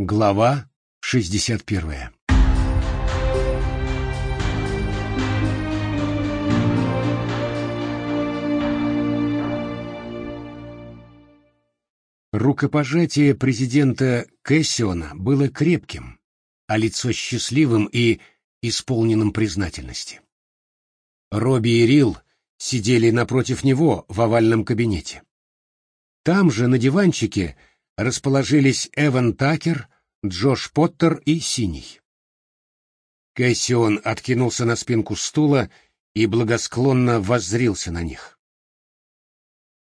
Глава 61 Рукопожатие президента Кэссиона было крепким, а лицо счастливым и исполненным признательности. Робби и Рил сидели напротив него в овальном кабинете. Там же, на диванчике, расположились Эван Такер, Джош Поттер и Синий. Кэссион откинулся на спинку стула и благосклонно воззрился на них.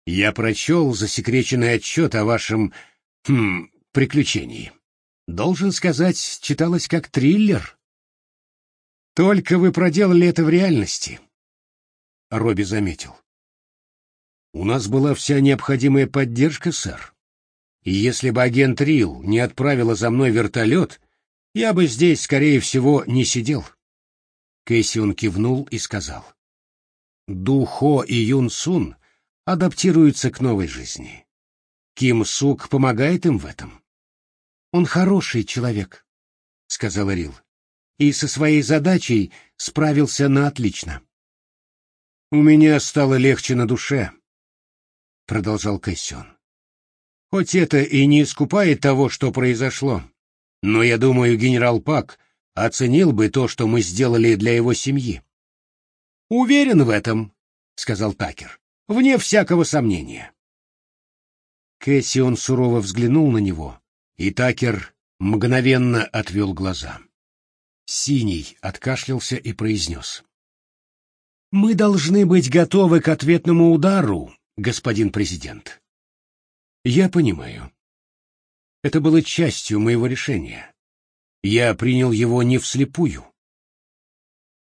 «Я прочел засекреченный отчет о вашем... Хм, приключении. Должен сказать, читалось как триллер. Только вы проделали это в реальности», — Робби заметил. «У нас была вся необходимая поддержка, сэр. И если бы агент Рил не отправила за мной вертолет, я бы здесь, скорее всего, не сидел. Кэссион кивнул и сказал. Ду Хо и Юн Сун адаптируются к новой жизни. Ким Сук помогает им в этом. Он хороший человек, сказала Рил, и со своей задачей справился на отлично. У меня стало легче на душе, продолжал Кэссион. Хоть это и не искупает того, что произошло, но я думаю, генерал Пак оценил бы то, что мы сделали для его семьи. Уверен в этом, сказал Такер, вне всякого сомнения. Кэссион сурово взглянул на него, и Такер мгновенно отвел глаза. Синий откашлялся и произнес. «Мы должны быть готовы к ответному удару, господин президент. Я понимаю. Это было частью моего решения. Я принял его не вслепую.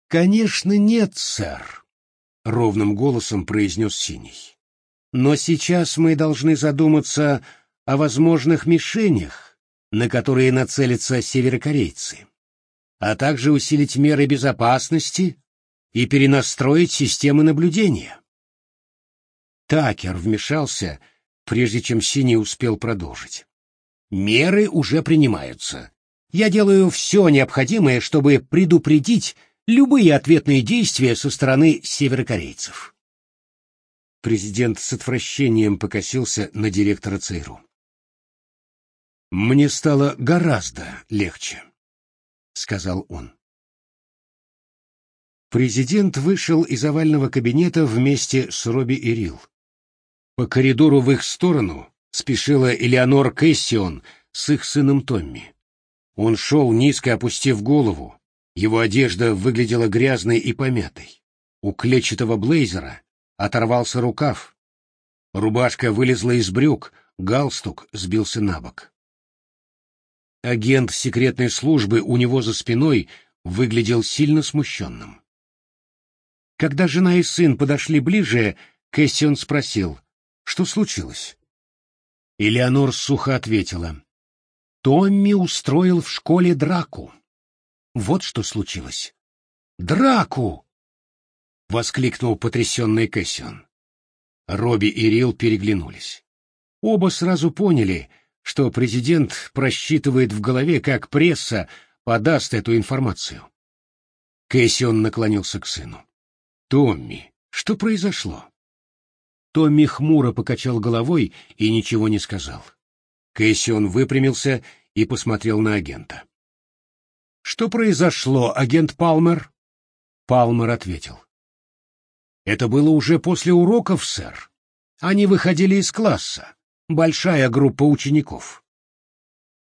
Конечно, нет, сэр, ровным голосом произнес Синий. Но сейчас мы должны задуматься о возможных мишенях, на которые нацелятся северокорейцы, а также усилить меры безопасности и перенастроить системы наблюдения. Такер вмешался прежде чем Синий успел продолжить. «Меры уже принимаются. Я делаю все необходимое, чтобы предупредить любые ответные действия со стороны северокорейцев». Президент с отвращением покосился на директора ЦРУ. «Мне стало гораздо легче», — сказал он. Президент вышел из овального кабинета вместе с Робби и Рил. По коридору в их сторону спешила Элеонор Кэссион с их сыном Томми. Он шел, низко опустив голову. Его одежда выглядела грязной и помятой. У клетчатого блейзера оторвался рукав. Рубашка вылезла из брюк, галстук сбился на бок. Агент секретной службы у него за спиной выглядел сильно смущенным. Когда жена и сын подошли ближе, Кэссион спросил — что случилось? Элеонор сухо ответила. Томми устроил в школе драку. Вот что случилось. Драку! Воскликнул потрясенный Кэссион. Робби и Рил переглянулись. Оба сразу поняли, что президент просчитывает в голове, как пресса подаст эту информацию. Кэссион наклонился к сыну. «Томми, что произошло?» Томми хмуро покачал головой и ничего не сказал. Кэссион выпрямился и посмотрел на агента. «Что произошло, агент Палмер?» Палмер ответил. «Это было уже после уроков, сэр. Они выходили из класса. Большая группа учеников.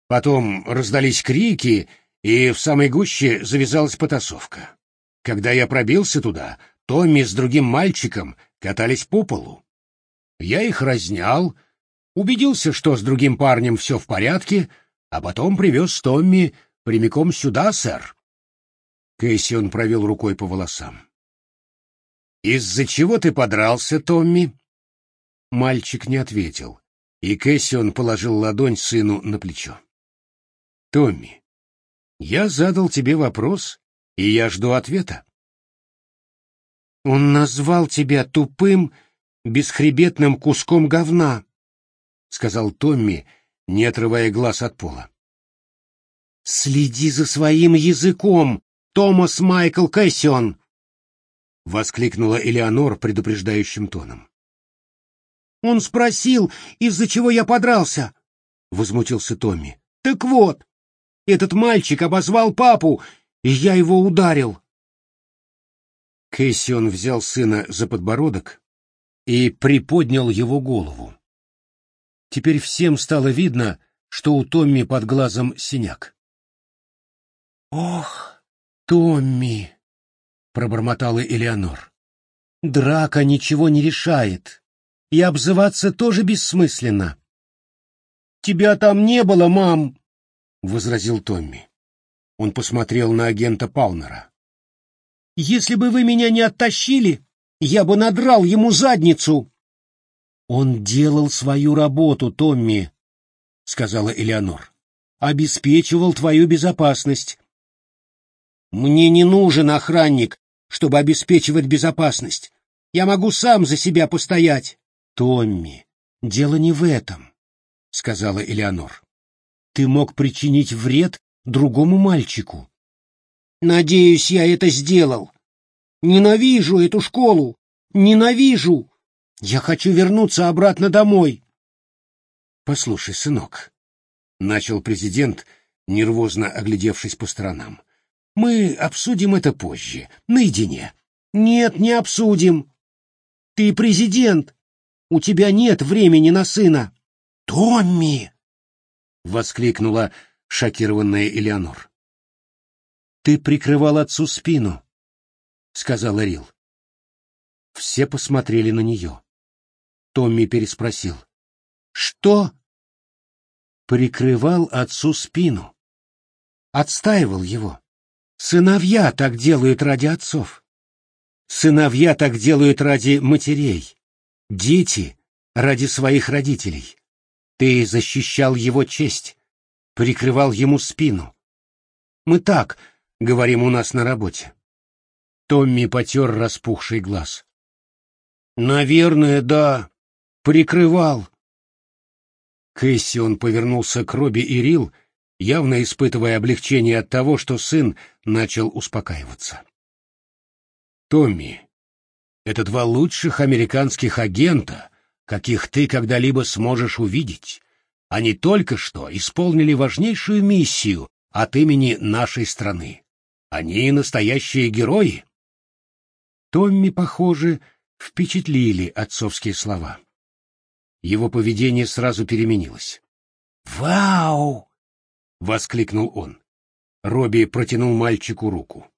Потом раздались крики, и в самой гуще завязалась потасовка. Когда я пробился туда, Томми с другим мальчиком катались по полу. Я их разнял, убедился, что с другим парнем все в порядке, а потом привез Томми прямиком сюда, сэр. Кэссион провел рукой по волосам. «Из-за чего ты подрался, Томми?» Мальчик не ответил, и Кэссион положил ладонь сыну на плечо. «Томми, я задал тебе вопрос, и я жду ответа». «Он назвал тебя тупым бесхребетным куском говна, — сказал Томми, не отрывая глаз от пола. «Следи за своим языком, Томас Майкл Кэссион!» — воскликнула Элеонор предупреждающим тоном. «Он спросил, из-за чего я подрался!» — возмутился Томми. «Так вот, этот мальчик обозвал папу, и я его ударил!» Кэссион взял сына за подбородок и приподнял его голову. Теперь всем стало видно, что у Томми под глазом синяк. «Ох, Томми!» — пробормотала Элеонор. «Драка ничего не решает, и обзываться тоже бессмысленно». «Тебя там не было, мам!» — возразил Томми. Он посмотрел на агента Палмера. «Если бы вы меня не оттащили, я бы надрал ему задницу!» «Он делал свою работу, Томми», — сказала Элеонор. «Обеспечивал твою безопасность. Мне не нужен охранник, чтобы обеспечивать безопасность. Я могу сам за себя постоять. Томми, дело не в этом, сказала Элеонор. Ты мог причинить вред другому мальчику. Надеюсь, я это сделал. Ненавижу эту школу. Ненавижу. Я хочу вернуться обратно домой. Послушай, сынок, начал президент, нервозно оглядевшись по сторонам. Мы обсудим это позже, наедине. Нет, не обсудим. Ты президент. У тебя нет времени на сына. Томми! воскликнула шокированная Элеонор. Ты прикрывал отцу спину, сказала Рил. Все посмотрели на нее. Томми переспросил. Что? Прикрывал отцу спину. Отстаивал его. Сыновья так делают ради отцов. Сыновья так делают ради матерей. Дети — ради своих родителей. Ты защищал его честь, прикрывал ему спину. Мы так говорим у нас на работе. Томми потер распухший глаз. Наверное, да, прикрывал. Кэссион повернулся к Робби и Рил, явно испытывая облегчение от того, что сын начал успокаиваться. «Томми, это два лучших американских агента, каких ты когда-либо сможешь увидеть. Они только что исполнили важнейшую миссию от имени нашей страны. Они настоящие герои». Томми, похоже, впечатлили отцовские слова. Его поведение сразу переменилось. «Вау!» — воскликнул он. Робби протянул мальчику руку.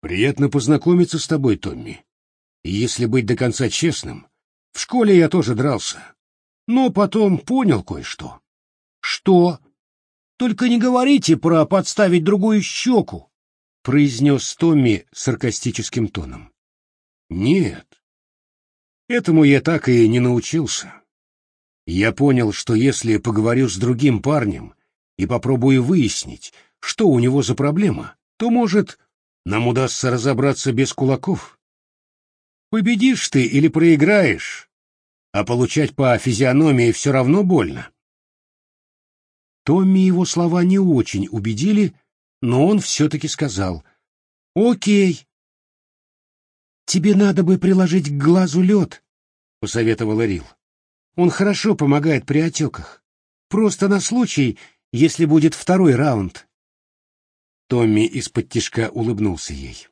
«Приятно познакомиться с тобой, Томми. Если быть до конца честным, в школе я тоже дрался, но потом понял кое-что». «Что? Только не говорите про подставить другую щеку», — произнес Томми саркастическим тоном. «Нет, этому я так и не научился. Я понял, что если поговорю с другим парнем, и попробую выяснить, что у него за проблема, то, может, нам удастся разобраться без кулаков. Победишь ты или проиграешь, а получать по физиономии все равно больно. Томми его слова не очень убедили, но он все-таки сказал «Окей». «Тебе надо бы приложить к глазу лед», — посоветовала Рил. «Он хорошо помогает при отеках. Просто на случай, если будет второй раунд. Томми из-под тишка улыбнулся ей.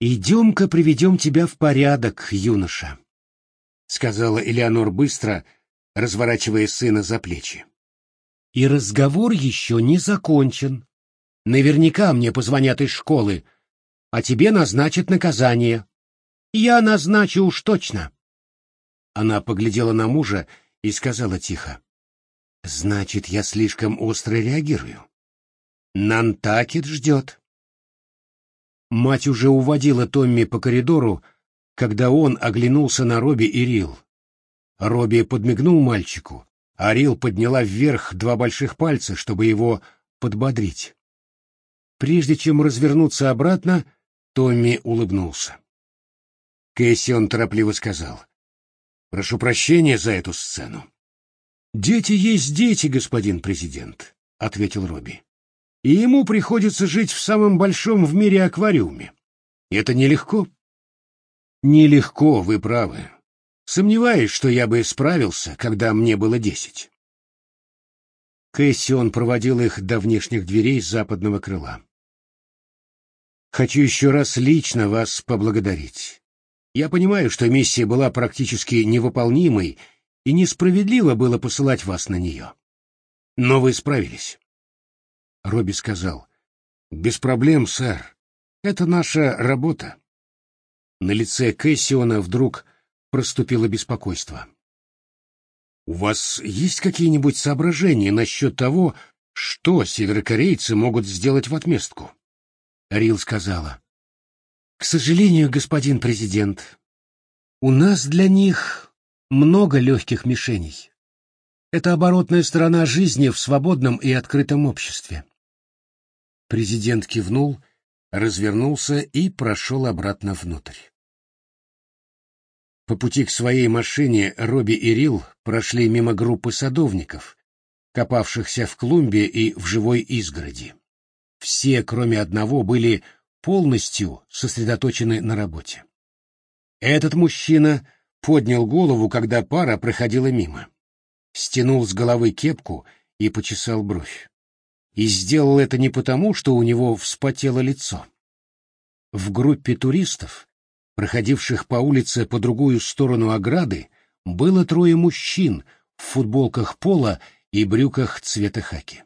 «Идем-ка приведем тебя в порядок, юноша», — сказала Элеонор быстро, разворачивая сына за плечи. «И разговор еще не закончен. Наверняка мне позвонят из школы, а тебе назначат наказание. Я назначу уж точно». Она поглядела на мужа и сказала тихо. Значит, я слишком остро реагирую. Нантакет ждет. Мать уже уводила Томми по коридору, когда он оглянулся на Робби и Рил. Робби подмигнул мальчику, а Рил подняла вверх два больших пальца, чтобы его подбодрить. Прежде чем развернуться обратно, Томми улыбнулся. Кэссион торопливо сказал. «Прошу прощения за эту сцену. Дети есть дети, господин президент. — ответил Робби. «И ему приходится жить в самом большом в мире аквариуме. Это нелегко». «Нелегко, вы правы. Сомневаюсь, что я бы справился, когда мне было десять». Кэссион проводил их до внешних дверей западного крыла. «Хочу еще раз лично вас поблагодарить. Я понимаю, что миссия была практически невыполнимой, и несправедливо было посылать вас на нее. Но вы справились. Робби сказал, «Без проблем, сэр. Это наша работа». На лице Кэссиона вдруг проступило беспокойство. «У вас есть какие-нибудь соображения насчет того, что северокорейцы могут сделать в отместку?» Рил сказала. «К сожалению, господин президент, у нас для них много легких мишеней. Это оборотная сторона жизни в свободном и открытом обществе». Президент кивнул, развернулся и прошел обратно внутрь. По пути к своей машине Робби и Рил прошли мимо группы садовников, копавшихся в клумбе и в живой изгороди. Все, кроме одного, были полностью сосредоточены на работе. Этот мужчина поднял голову, когда пара проходила мимо. Стянул с головы кепку и почесал бровь. И сделал это не потому, что у него вспотело лицо. В группе туристов проходивших по улице по другую сторону ограды, было трое мужчин в футболках пола и брюках цвета хаки.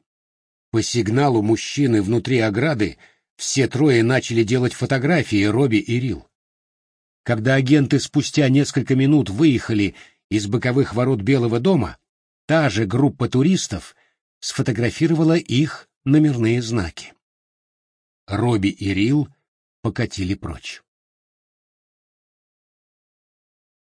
По сигналу мужчины внутри ограды все трое начали делать фотографии Робби и Рил. Когда агенты спустя несколько минут выехали из боковых ворот Белого дома, та же группа туристов сфотографировала их номерные знаки. Робби и Рил покатили прочь.